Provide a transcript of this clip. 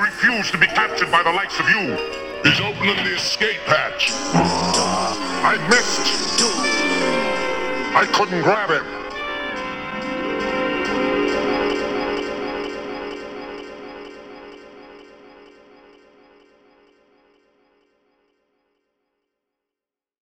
refuse to be captured by the likes of you. He's opening the escape hatch. I missed. I couldn't grab him.